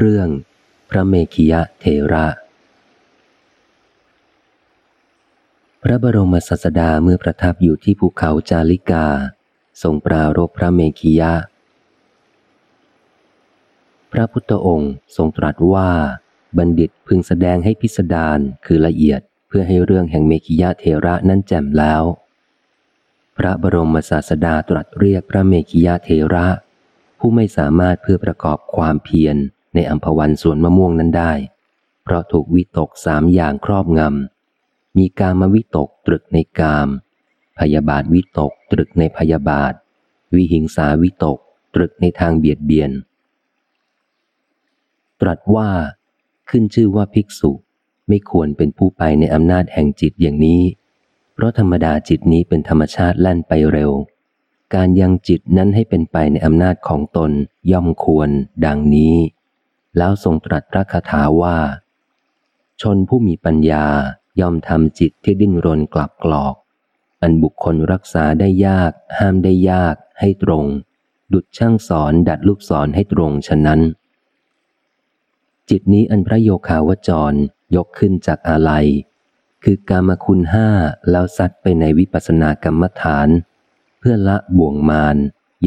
เรื่อง พระเมขิยะเทระ พระบรมศาสดาเมื่อประทับอยู่ที่ภูเขาจาริกา ทรงปรารบพระเมขิยะ พระพุทธองค์ทรงตรัสว่า บัณฑิตพึงแสดงให้พิสดารคือละเอียดเพื่อให้เรื่องแห่งเมขิยะเทระนั้นแจ่มแล้ว พระบรมศาสดาตรัสเรียกพระเมขิยะเทระผู้ไม่สามารถเพื่อประกอบความเพียร ในอัมพวันสวนมะม่วงนั้นได้ เพราะถูกวิตกสามอย่างครอบงำ มีกามวิตกตรึกในกาม พยาบาทวิตกตรึกในพยาบาท วิหิงสาวิตกตรึกในทางเบียดเบียน ตรัสว่า ขึ้นชื่อว่าภิกษุไม่ควรเป็นผู้ไปในอำนาจแห่งจิตอย่างนี้ เพราะธรรมดาจิตนี้เป็นธรรมชาติแล่นไปเร็ว การยังจิตนั้นให้เป็นไปในอำนาจของตนย่อมควร ดังนี้ แล้วทรงตรัสพระคาถาว่า ชนผู้มีปัญญาย่อมทำจิตที่ดิ้นรนกลับกรอก อันบุคคลรักษาได้ยาก ห้ามได้ยาก ให้ตรง ดุดช่างสอนดัดลูกศรให้ตรงฉะนั้น จิตนี้อันพระโยคาวจรยกขึ้นจากอะไรคือกามคุณห้าแล้วซัดไปในวิปัสสนากรรมฐาน เพื่อละบ่วงมาร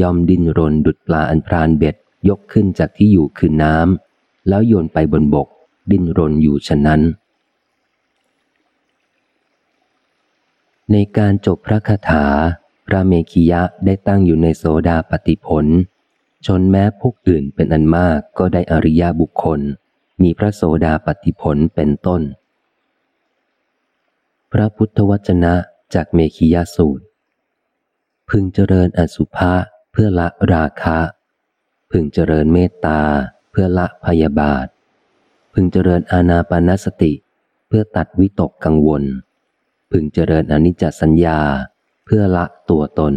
ยอมดิ้นรนดุดปลาอันพรานเบ็ดยกขึ้นจากที่อยู่คือน้ำ แล้วโยนไปบนบก ดิ้นรนอยู่ฉะนั้น ในการจบพระคาถา พระเมขียะได้ตั้งอยู่ในโสดาปฏิผล ชนแม้พวกอื่นเป็นอันมากก็ได้อริยบุคคล มีพระโสดาปฏิผลเป็นต้น พระพุทธวจนะจากเมขียสูตร พึงเจริญอสุภะเพื่อละราคะ พึงเจริญเมตตา พื่อละพยาบาท พึงเจริญอาณาปานสติ เพื่อตัดวิตกกังวล พึงเจริญอนิจจสัญญา เพื่อละตัวตน